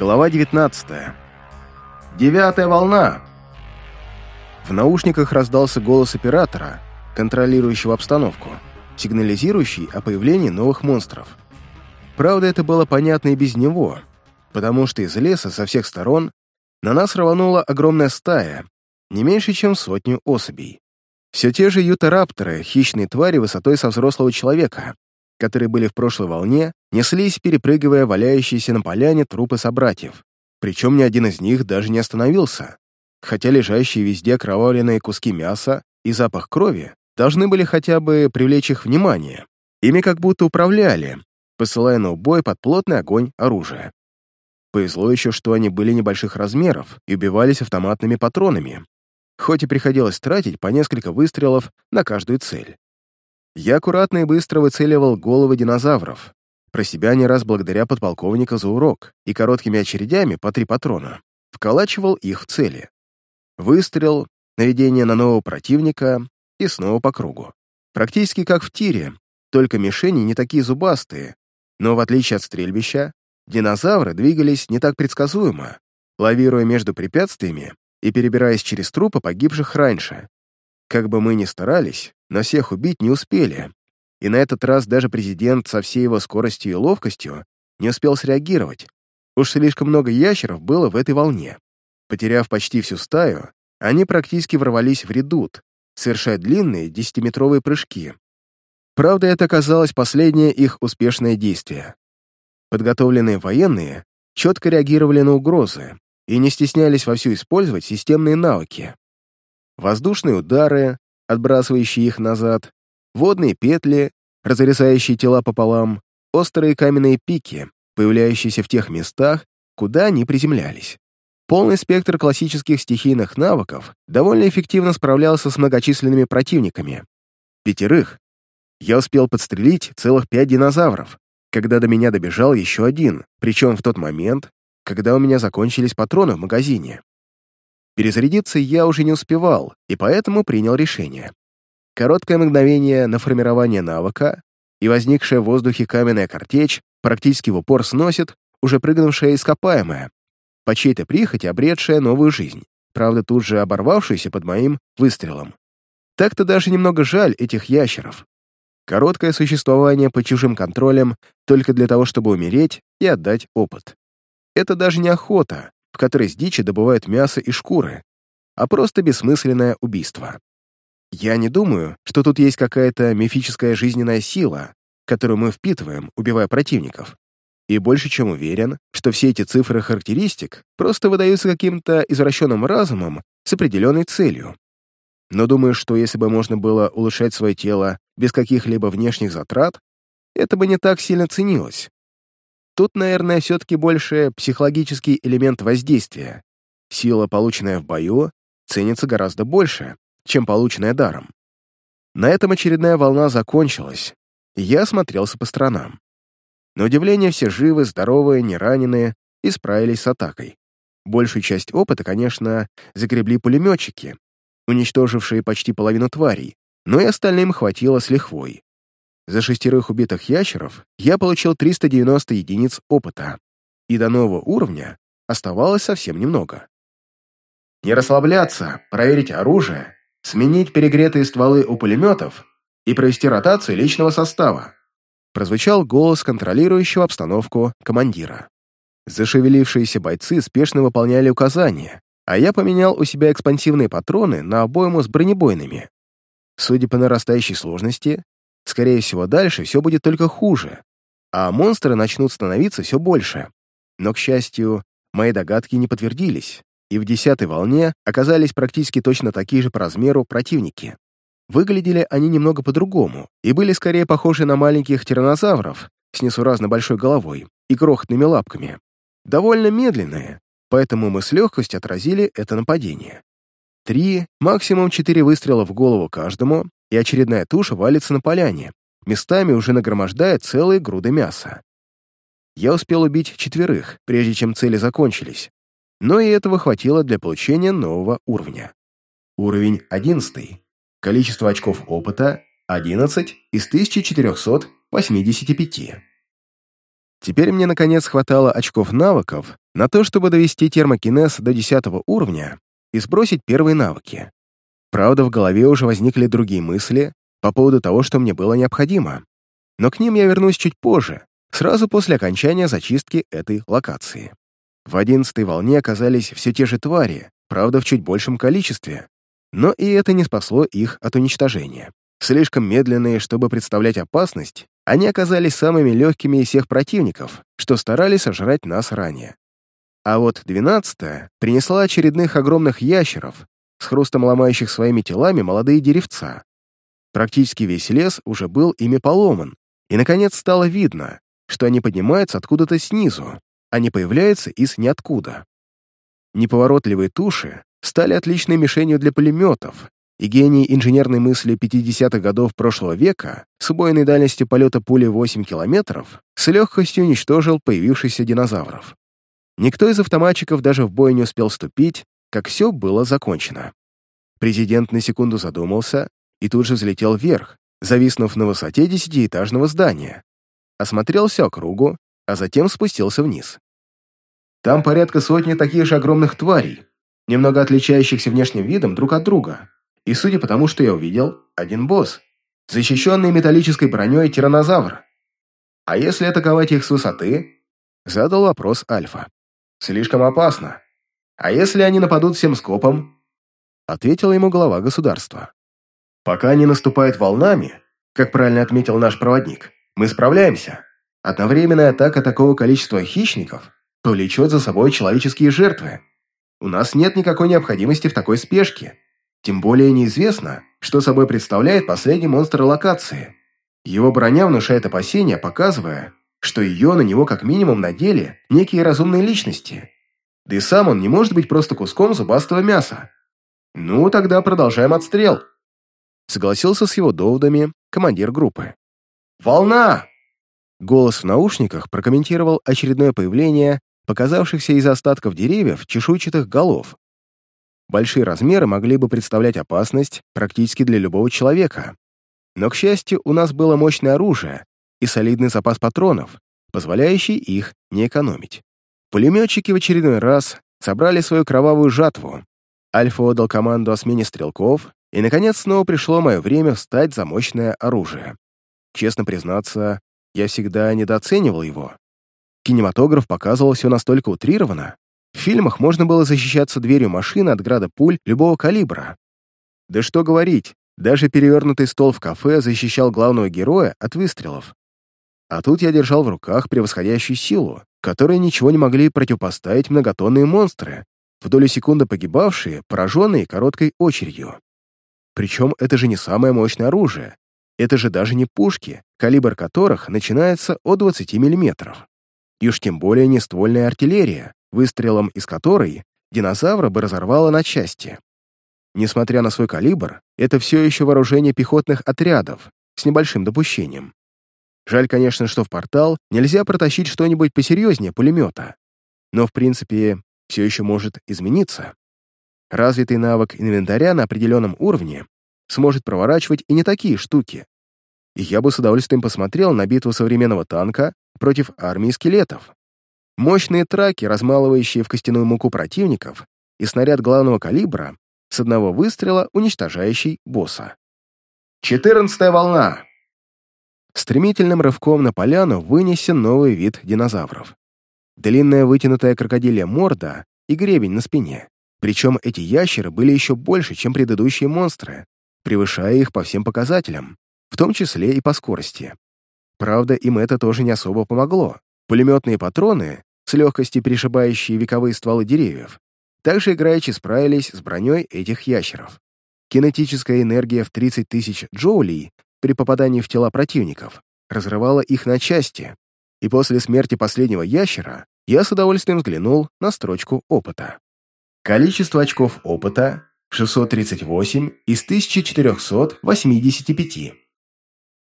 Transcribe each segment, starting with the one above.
Глава 19. Девятая волна. В наушниках раздался голос оператора, контролирующего обстановку, сигнализирующий о появлении новых монстров. Правда, это было понятно и без него, потому что из леса со всех сторон на нас рванула огромная стая, не меньше, чем сотню особей. Все те же ютарапторы, хищные твари высотой со взрослого человека, которые были в прошлой волне, неслись, перепрыгивая валяющиеся на поляне трупы собратьев. Причем ни один из них даже не остановился, хотя лежащие везде кровавленные куски мяса и запах крови должны были хотя бы привлечь их внимание. Ими как будто управляли, посылая на убой под плотный огонь оружия. Повезло еще, что они были небольших размеров и убивались автоматными патронами, хоть и приходилось тратить по несколько выстрелов на каждую цель. Я аккуратно и быстро выцеливал головы динозавров, про себя не раз благодаря подполковника за урок и короткими очередями по три патрона вколачивал их в цели. Выстрел, наведение на нового противника и снова по кругу. Практически как в тире, только мишени не такие зубастые, но в отличие от стрельбища, динозавры двигались не так предсказуемо, лавируя между препятствиями и перебираясь через трупы погибших раньше. Как бы мы ни старались, но всех убить не успели, и на этот раз даже президент со всей его скоростью и ловкостью не успел среагировать. Уж слишком много ящеров было в этой волне. Потеряв почти всю стаю, они практически ворвались в редут, совершая длинные десятиметровые прыжки. Правда, это оказалось последнее их успешное действие. Подготовленные военные четко реагировали на угрозы и не стеснялись вовсю использовать системные навыки. Воздушные удары, отбрасывающие их назад, водные петли, разрезающие тела пополам, острые каменные пики, появляющиеся в тех местах, куда они приземлялись. Полный спектр классических стихийных навыков довольно эффективно справлялся с многочисленными противниками. Пятерых. Я успел подстрелить целых пять динозавров, когда до меня добежал еще один, причем в тот момент, когда у меня закончились патроны в магазине. Перезарядиться я уже не успевал, и поэтому принял решение. Короткое мгновение на формирование навыка, и возникшая в воздухе каменная картечь практически в упор сносит уже прыгнувшая ископаемая, по чьей-то прихоти обретшая новую жизнь, правда тут же оборвавшаяся под моим выстрелом. Так-то даже немного жаль этих ящеров. Короткое существование под чужим контролем только для того, чтобы умереть и отдать опыт. Это даже не охота, в которой с дичи добывают мясо и шкуры, а просто бессмысленное убийство. Я не думаю, что тут есть какая-то мифическая жизненная сила, которую мы впитываем, убивая противников. И больше чем уверен, что все эти цифры характеристик просто выдаются каким-то извращенным разумом с определенной целью. Но думаю, что если бы можно было улучшать свое тело без каких-либо внешних затрат, это бы не так сильно ценилось. Тут, наверное, все-таки больше психологический элемент воздействия. Сила, полученная в бою, ценится гораздо больше, чем полученная даром. На этом очередная волна закончилась, и я осмотрелся по сторонам. На удивление все живы, здоровые, не раненые и справились с атакой. Большую часть опыта, конечно, загребли пулеметчики, уничтожившие почти половину тварей, но и остальным хватило с лихвой. За шестерых убитых ящеров я получил 390 единиц опыта, и до нового уровня оставалось совсем немного. Не расслабляться, проверить оружие, сменить перегретые стволы у пулеметов и провести ротацию личного состава. Прозвучал голос контролирующего обстановку командира. Зашевелившиеся бойцы спешно выполняли указания, а я поменял у себя экспансивные патроны на обойму с бронебойными. Судя по нарастающей сложности, скорее всего, дальше все будет только хуже, а монстры начнут становиться все больше. Но, к счастью, мои догадки не подтвердились и в десятой волне оказались практически точно такие же по размеру противники. Выглядели они немного по-другому и были скорее похожи на маленьких тиранозавров с несуразно большой головой и крохотными лапками. Довольно медленные, поэтому мы с легкостью отразили это нападение. Три, максимум четыре выстрела в голову каждому, и очередная туша валится на поляне, местами уже нагромождая целые груды мяса. Я успел убить четверых, прежде чем цели закончились, но и этого хватило для получения нового уровня. Уровень 11. Количество очков опыта – 11 из 1485. Теперь мне, наконец, хватало очков навыков на то, чтобы довести термокинез до 10 уровня и сбросить первые навыки. Правда, в голове уже возникли другие мысли по поводу того, что мне было необходимо. Но к ним я вернусь чуть позже, сразу после окончания зачистки этой локации. В одиннадцатой волне оказались все те же твари, правда, в чуть большем количестве, но и это не спасло их от уничтожения. Слишком медленные, чтобы представлять опасность, они оказались самыми легкими из всех противников, что старались сожрать нас ранее. А вот двенадцатая принесла очередных огромных ящеров, с хрустом ломающих своими телами молодые деревца. Практически весь лес уже был ими поломан, и, наконец, стало видно, что они поднимаются откуда-то снизу, а не появляются из ниоткуда. Неповоротливые туши стали отличной мишенью для пулеметов, и гений инженерной мысли 50-х годов прошлого века с убойной дальностью полета пули 8 километров с легкостью уничтожил появившихся динозавров. Никто из автоматчиков даже в бой не успел вступить, как все было закончено. Президент на секунду задумался и тут же взлетел вверх, зависнув на высоте десятиэтажного здания. Осмотрел всю округу, а затем спустился вниз. Там порядка сотни таких же огромных тварей, немного отличающихся внешним видом друг от друга. И судя по тому, что я увидел, один босс, защищенный металлической броней тиранозавр. А если атаковать их с высоты? Задал вопрос Альфа. Слишком опасно. А если они нападут всем скопом? Ответила ему глава государства. Пока они наступают волнами, как правильно отметил наш проводник, мы справляемся. Одновременная атака такого количества хищников повлечет за собой человеческие жертвы. У нас нет никакой необходимости в такой спешке. Тем более неизвестно, что собой представляет последний монстр локации. Его броня внушает опасения, показывая, что ее на него как минимум надели некие разумные личности. Да и сам он не может быть просто куском зубастого мяса. Ну, тогда продолжаем отстрел. Согласился с его доводами командир группы. «Волна!» Голос в наушниках прокомментировал очередное появление показавшихся из остатков деревьев чешуйчатых голов, Большие размеры могли бы представлять опасность практически для любого человека. Но, к счастью, у нас было мощное оружие и солидный запас патронов, позволяющий их не экономить. Пулеметчики в очередной раз собрали свою кровавую жатву. Альфа отдал команду о смене стрелков, и, наконец, снова пришло мое время встать за мощное оружие. Честно признаться, я всегда недооценивал его. Кинематограф показывал все настолько утрированно, в фильмах можно было защищаться дверью машины от града пуль любого калибра. Да что говорить, даже перевернутый стол в кафе защищал главного героя от выстрелов. А тут я держал в руках превосходящую силу, которой ничего не могли противопоставить многотонные монстры, в долю секунды погибавшие, пораженные короткой очередью. Причем это же не самое мощное оружие. Это же даже не пушки, калибр которых начинается от 20 мм. И уж тем более не ствольная артиллерия, выстрелом из которой динозавра бы разорвало на части. Несмотря на свой калибр, это все еще вооружение пехотных отрядов с небольшим допущением. Жаль, конечно, что в портал нельзя протащить что-нибудь посерьезнее пулемета. Но, в принципе, все еще может измениться. Развитый навык инвентаря на определенном уровне сможет проворачивать и не такие штуки. И я бы с удовольствием посмотрел на битву современного танка против армии скелетов. Мощные траки, размалывающие в костяную муку противников, и снаряд главного калибра, с одного выстрела уничтожающий босса. «Четырнадцатая волна!» Стремительным рывком на поляну вынесен новый вид динозавров. Длинная вытянутая крокодилья морда и гребень на спине. Причем эти ящеры были еще больше, чем предыдущие монстры, превышая их по всем показателям, в том числе и по скорости. Правда, им это тоже не особо помогло. Пулеметные патроны с легкостью перешибающие вековые стволы деревьев, также играючи справились с броней этих ящеров. Кинетическая энергия в 30 тысяч джоулей при попадании в тела противников разрывала их на части, и после смерти последнего ящера я с удовольствием взглянул на строчку опыта. Количество очков опыта — 638 из 1485.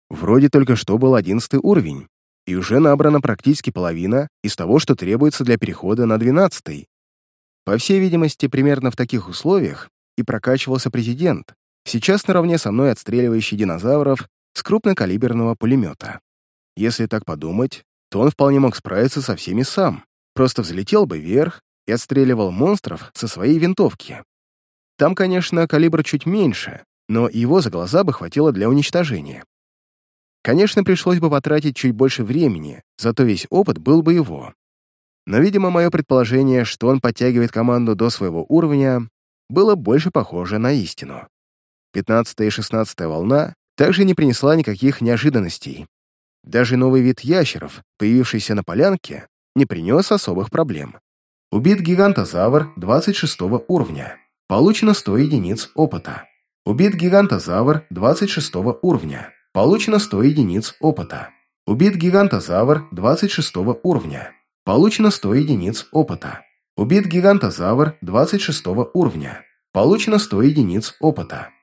Вроде только что был 11 уровень, и уже набрана практически половина из того, что требуется для перехода на 12 По всей видимости, примерно в таких условиях и прокачивался президент, сейчас наравне со мной отстреливающий динозавров с крупнокалиберного пулемета. Если так подумать, то он вполне мог справиться со всеми сам. просто взлетел бы вверх и отстреливал монстров со своей винтовки. Там, конечно, калибр чуть меньше, но его за глаза бы хватило для уничтожения. Конечно, пришлось бы потратить чуть больше времени, зато весь опыт был бы его. Но, видимо, мое предположение, что он подтягивает команду до своего уровня, было больше похоже на истину. 15 и 16 волна также не принесла никаких неожиданностей. Даже новый вид ящеров, появившийся на полянке, не принес особых проблем. Убит гигантозавр 26 уровня. Получено 100 единиц опыта. Убит гигантозавр 26 уровня. Получено 100 единиц опыта. Убит гигантозавр 26 уровня. Получено 100 единиц опыта. Убит гигантозавр 26 уровня. Получено 100 единиц опыта.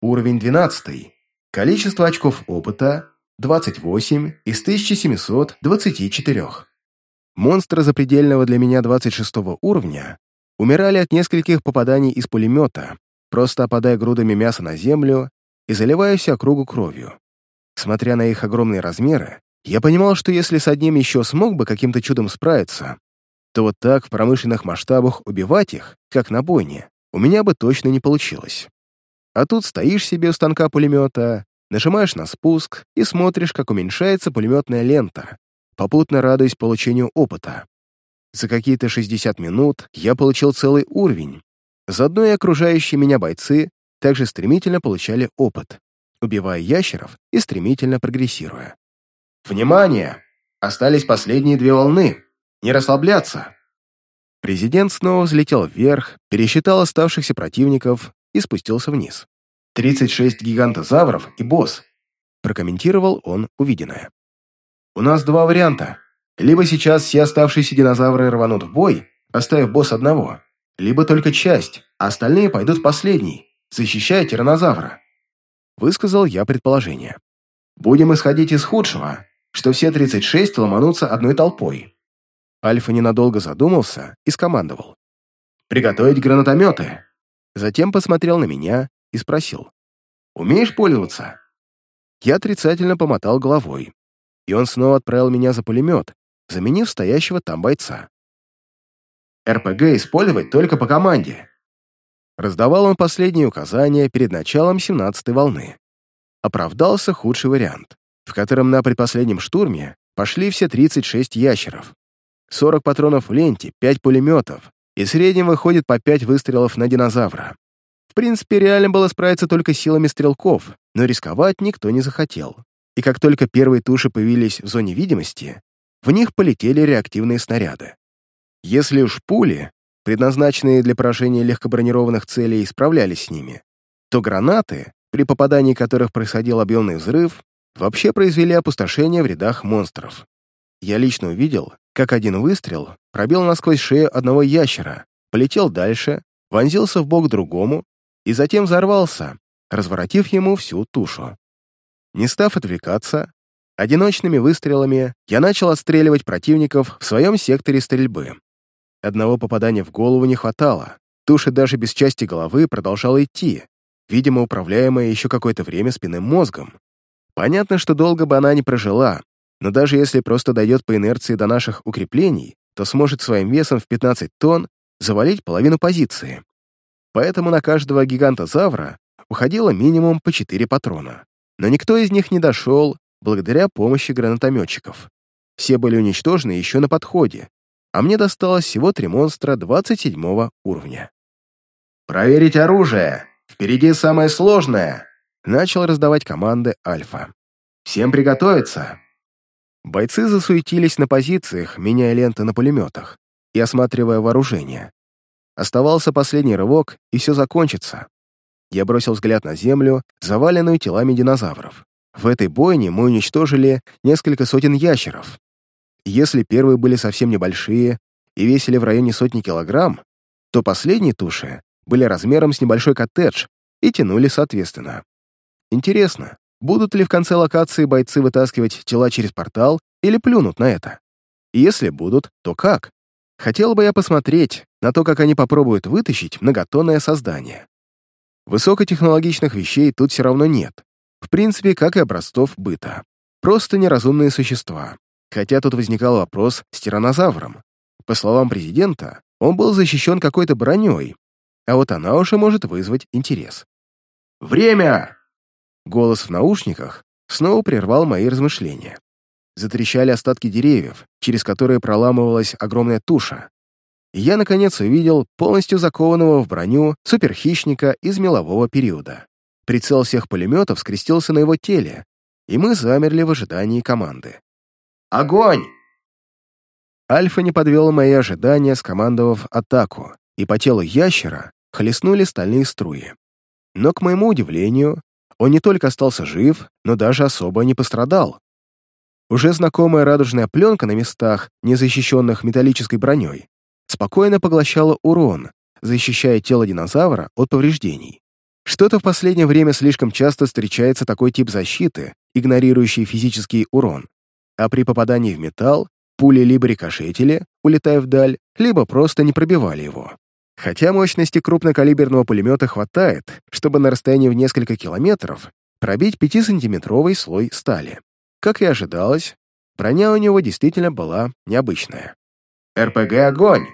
Уровень 12. Количество очков опыта 28 из 1724. Монстры запредельного для меня 26 уровня умирали от нескольких попаданий из пулемета, просто опадая грудами мяса на землю и заливая всю округу кровью. Смотря на их огромные размеры, я понимал, что если с одним еще смог бы каким-то чудом справиться, то вот так в промышленных масштабах убивать их, как на бойне, у меня бы точно не получилось. А тут стоишь себе у станка пулемета, нажимаешь на спуск и смотришь, как уменьшается пулеметная лента, попутно радуясь получению опыта. За какие-то 60 минут я получил целый уровень. Заодно и окружающие меня бойцы также стремительно получали опыт, убивая ящеров и стремительно прогрессируя. «Внимание! Остались последние две волны. Не расслабляться!» Президент снова взлетел вверх, пересчитал оставшихся противников и спустился вниз. «36 гигантозавров и босс», прокомментировал он увиденное. У нас два варианта. Либо сейчас все оставшиеся динозавры рванут в бой, оставив босс одного, либо только часть, а остальные пойдут последний, защищая тиранозавра. Высказал я предположение. Будем исходить из худшего, что все 36 ломанутся одной толпой. Альфа ненадолго задумался и скомандовал. «Приготовить гранатометы!» Затем посмотрел на меня и спросил. «Умеешь пользоваться?» Я отрицательно помотал головой, и он снова отправил меня за пулемет, заменив стоящего там бойца. РПГ использовать только по команде. Раздавал он последние указания перед началом 17-й волны. Оправдался худший вариант, в котором на предпоследнем штурме пошли все 36 ящеров. 40 патронов в ленте, 5 пулеметов, и в среднем выходит по 5 выстрелов на динозавра. В принципе, реально было справиться только силами стрелков, но рисковать никто не захотел и как только первые туши появились в зоне видимости, в них полетели реактивные снаряды. Если уж пули, предназначенные для поражения легкобронированных целей, справлялись с ними, то гранаты, при попадании которых происходил объемный взрыв, вообще произвели опустошение в рядах монстров. Я лично увидел, как один выстрел пробил насквозь шею одного ящера, полетел дальше, вонзился в бок другому и затем взорвался, разворотив ему всю тушу. Не став отвлекаться, одиночными выстрелами я начал отстреливать противников в своем секторе стрельбы. Одного попадания в голову не хватало, туша даже без части головы продолжала идти, видимо, управляемая еще какое-то время спинным мозгом. Понятно, что долго бы она не прожила, но даже если просто дойдет по инерции до наших укреплений, то сможет своим весом в 15 тонн завалить половину позиции. Поэтому на каждого гигантозавра уходило минимум по 4 патрона но никто из них не дошел благодаря помощи гранатометчиков. Все были уничтожены еще на подходе, а мне досталось всего три монстра 27 уровня. «Проверить оружие! Впереди самое сложное!» Начал раздавать команды Альфа. «Всем приготовиться!» Бойцы засуетились на позициях, меняя ленты на пулеметах и осматривая вооружение. Оставался последний рывок, и все закончится. Я бросил взгляд на землю, заваленную телами динозавров. В этой бойне мы уничтожили несколько сотен ящеров. Если первые были совсем небольшие и весили в районе сотни килограмм, то последние туши были размером с небольшой коттедж и тянули соответственно. Интересно, будут ли в конце локации бойцы вытаскивать тела через портал или плюнут на это? если будут, то как? Хотел бы я посмотреть на то, как они попробуют вытащить многотонное создание. Высокотехнологичных вещей тут все равно нет. В принципе, как и образцов быта. Просто неразумные существа. Хотя тут возникал вопрос с тиранозавром. По словам президента, он был защищен какой-то броней, а вот она уже может вызвать интерес. «Время!» Голос в наушниках снова прервал мои размышления. Затрещали остатки деревьев, через которые проламывалась огромная туша. И я, наконец, увидел полностью закованного в броню суперхищника из мелового периода. Прицел всех пулеметов скрестился на его теле, и мы замерли в ожидании команды. «Огонь!» Альфа не подвел мои ожидания, скомандовав атаку, и по телу ящера хлестнули стальные струи. Но, к моему удивлению, он не только остался жив, но даже особо не пострадал. Уже знакомая радужная пленка на местах, не защищенных металлической броней, спокойно поглощала урон, защищая тело динозавра от повреждений. Что-то в последнее время слишком часто встречается такой тип защиты, игнорирующий физический урон, а при попадании в металл пули либо рикошетили, улетая вдаль, либо просто не пробивали его. Хотя мощности крупнокалиберного пулемета хватает, чтобы на расстоянии в несколько километров пробить 5-сантиметровый слой стали. Как и ожидалось, броня у него действительно была необычная. «РПГ огонь!»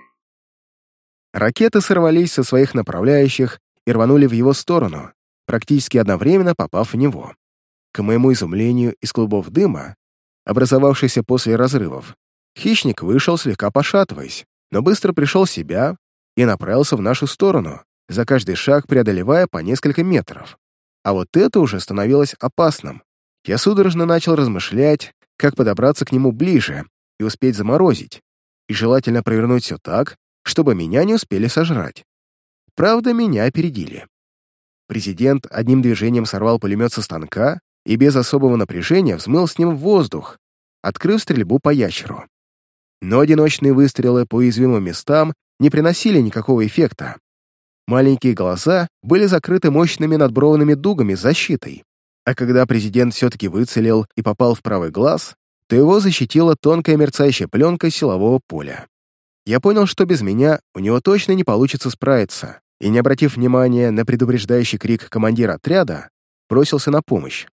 Ракеты сорвались со своих направляющих и рванули в его сторону, практически одновременно попав в него. К моему изумлению, из клубов дыма, образовавшихся после разрывов, хищник вышел, слегка пошатываясь, но быстро пришел в себя и направился в нашу сторону, за каждый шаг преодолевая по несколько метров. А вот это уже становилось опасным. Я судорожно начал размышлять, как подобраться к нему ближе и успеть заморозить, и желательно провернуть все так, чтобы меня не успели сожрать. Правда, меня опередили. Президент одним движением сорвал пулемет со станка и без особого напряжения взмыл с ним в воздух, открыв стрельбу по ящеру. Но одиночные выстрелы по уязвимым местам не приносили никакого эффекта. Маленькие глаза были закрыты мощными надбровными дугами с защитой, а когда президент все-таки выцелил и попал в правый глаз, то его защитила тонкая мерцающая пленка силового поля. Я понял, что без меня у него точно не получится справиться, и, не обратив внимания на предупреждающий крик командира отряда, бросился на помощь.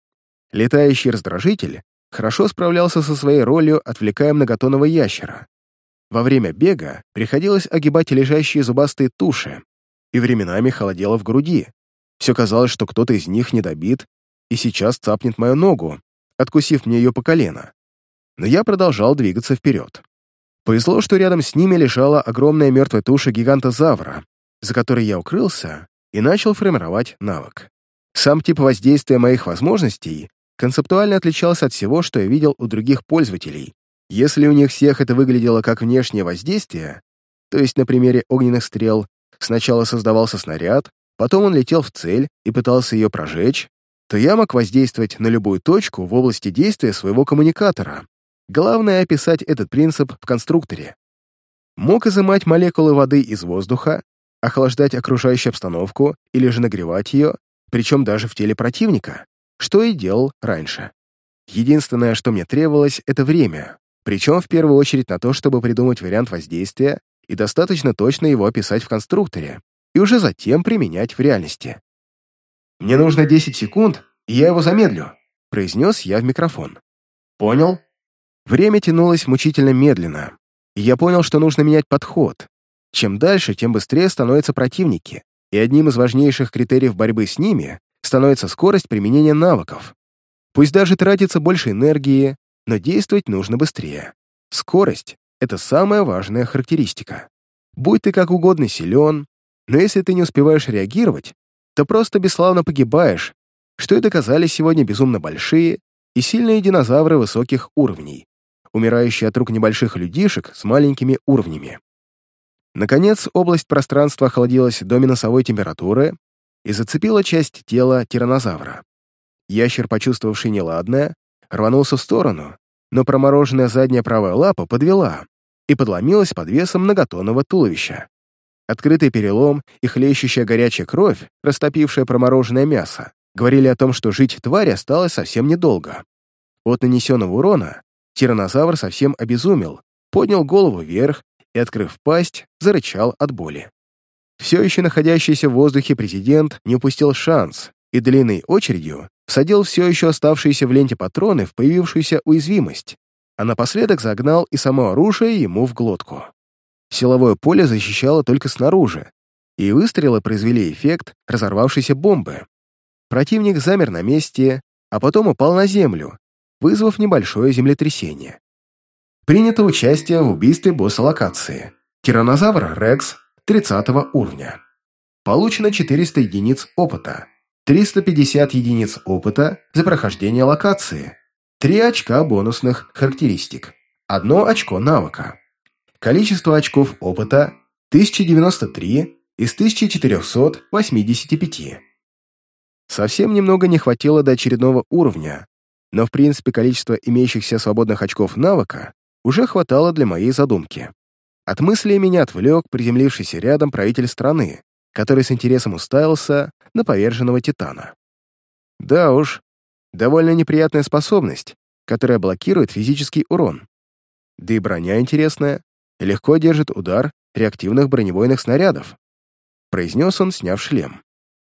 Летающий раздражитель хорошо справлялся со своей ролью, отвлекая многотонного ящера, во время бега приходилось огибать лежащие зубастые туши, и временами холодело в груди. Все казалось, что кто-то из них не добит и сейчас цапнет мою ногу, откусив мне ее по колено. Но я продолжал двигаться вперед. Повезло, что рядом с ними лежала огромная мертвая туша гиганта-завра, за которой я укрылся и начал формировать навык. Сам тип воздействия моих возможностей концептуально отличался от всего, что я видел у других пользователей, если у них всех это выглядело как внешнее воздействие, то есть на примере огненных стрел сначала создавался снаряд, потом он летел в цель и пытался ее прожечь, то я мог воздействовать на любую точку в области действия своего коммуникатора. Главное — описать этот принцип в конструкторе. Мог изымать молекулы воды из воздуха, охлаждать окружающую обстановку или же нагревать ее, причем даже в теле противника, что и делал раньше. Единственное, что мне требовалось, — это время, причем в первую очередь на то, чтобы придумать вариант воздействия и достаточно точно его описать в конструкторе, и уже затем применять в реальности. «Мне нужно 10 секунд, и я его замедлю», — произнес я в микрофон. «Понял?» Время тянулось мучительно медленно, и я понял, что нужно менять подход. Чем дальше, тем быстрее становятся противники, и одним из важнейших критериев борьбы с ними становится скорость применения навыков. Пусть даже тратится больше энергии, но действовать нужно быстрее. Скорость — это самая важная характеристика. Будь ты как угодно силен, но если ты не успеваешь реагировать, то просто бесславно погибаешь, что и доказали сегодня безумно большие и сильные динозавры высоких уровней, умирающие от рук небольших людишек с маленькими уровнями. Наконец, область пространства охладилась до минусовой температуры и зацепила часть тела тиранозавра. Ящер, почувствовавший неладное, рванулся в сторону, но промороженная задняя правая лапа подвела и подломилась под весом многотонного туловища. Открытый перелом и хлещущая горячая кровь, растопившая промороженное мясо, говорили о том, что жить твари осталось совсем недолго. От нанесенного урона тиранозавр совсем обезумел, поднял голову вверх и, открыв пасть, зарычал от боли. Все еще находящийся в воздухе президент не упустил шанс и длинной очередью всадил все еще оставшиеся в ленте патроны в появившуюся уязвимость, а напоследок загнал и само оружие ему в глотку. Силовое поле защищало только снаружи, и выстрелы произвели эффект разорвавшейся бомбы. Противник замер на месте, а потом упал на землю, вызвав небольшое землетрясение. Принято участие в убийстве босса локации. Тиранозавр Рекс 30 уровня. Получено 400 единиц опыта, 350 единиц опыта за прохождение локации, 3 очка бонусных характеристик, 1 очко навыка. Количество очков опыта 1093 из 1485. Совсем немного не хватило до очередного уровня, но в принципе количество имеющихся свободных очков навыка уже хватало для моей задумки. От мысли меня отвлек приземлившийся рядом правитель страны, который с интересом уставился на поверженного Титана. Да уж, довольно неприятная способность, которая блокирует физический урон. Да и броня интересная, легко держит удар реактивных бронебойных снарядов. Произнес он, сняв шлем.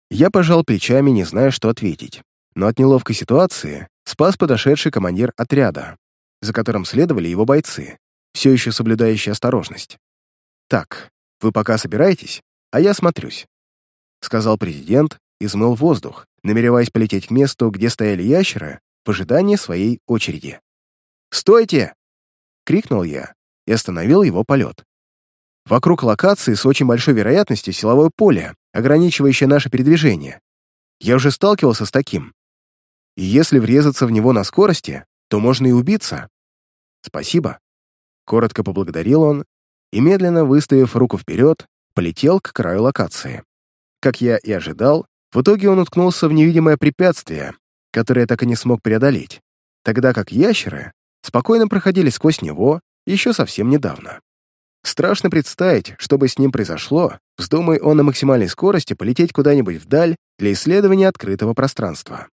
Я пожал плечами, не зная, что ответить. Но от неловкой ситуации спас подошедший командир отряда, за которым следовали его бойцы, все еще соблюдающие осторожность. «Так, вы пока собираетесь, а я смотрюсь», — сказал президент и смыл воздух, намереваясь полететь к месту, где стояли ящеры, в ожидании своей очереди. «Стойте!» — крикнул я и остановил его полет. Вокруг локации с очень большой вероятностью силовое поле, ограничивающее наше передвижение. Я уже сталкивался с таким. И если врезаться в него на скорости, то можно и убиться. Спасибо. Коротко поблагодарил он и, медленно выставив руку вперед, полетел к краю локации. Как я и ожидал, в итоге он уткнулся в невидимое препятствие, которое так и не смог преодолеть, тогда как ящеры спокойно проходили сквозь него еще совсем недавно. Страшно представить, что бы с ним произошло, вздумай он на максимальной скорости полететь куда-нибудь вдаль для исследования открытого пространства.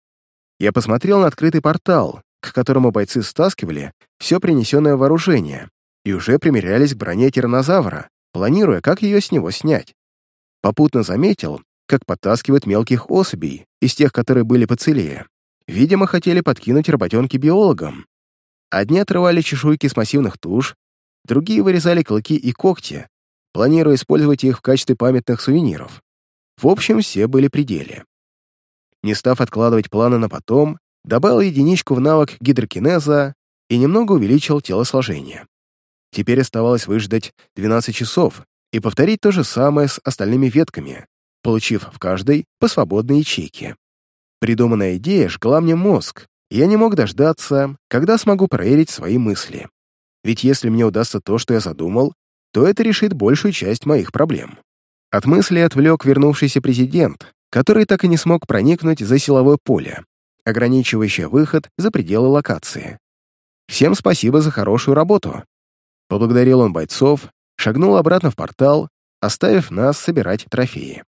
Я посмотрел на открытый портал, к которому бойцы стаскивали все принесенное вооружение и уже примерялись к броне тиранозавра, планируя, как ее с него снять. Попутно заметил, как подтаскивают мелких особей, из тех, которые были поцелее. Видимо, хотели подкинуть работенки биологам. Одни отрывали чешуйки с массивных туш, другие вырезали клыки и когти, планируя использовать их в качестве памятных сувениров. В общем, все были пределе не став откладывать планы на потом, добавил единичку в навык гидрокинеза и немного увеличил телосложение. Теперь оставалось выждать 12 часов и повторить то же самое с остальными ветками, получив в каждой по свободной ячейке. Придуманная идея жгла мне мозг, и я не мог дождаться, когда смогу проверить свои мысли. Ведь если мне удастся то, что я задумал, то это решит большую часть моих проблем. От мысли отвлек вернувшийся президент, который так и не смог проникнуть за силовое поле, ограничивающее выход за пределы локации. Всем спасибо за хорошую работу. Поблагодарил он бойцов, шагнул обратно в портал, оставив нас собирать трофеи.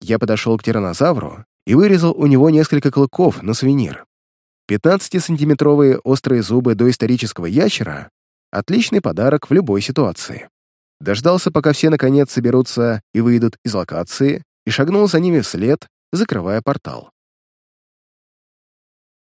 Я подошел к тиранозавру и вырезал у него несколько клыков на сувенир. 15-сантиметровые острые зубы доисторического ящера — отличный подарок в любой ситуации. Дождался, пока все наконец соберутся и выйдут из локации, и шагнул за ними вслед, закрывая портал.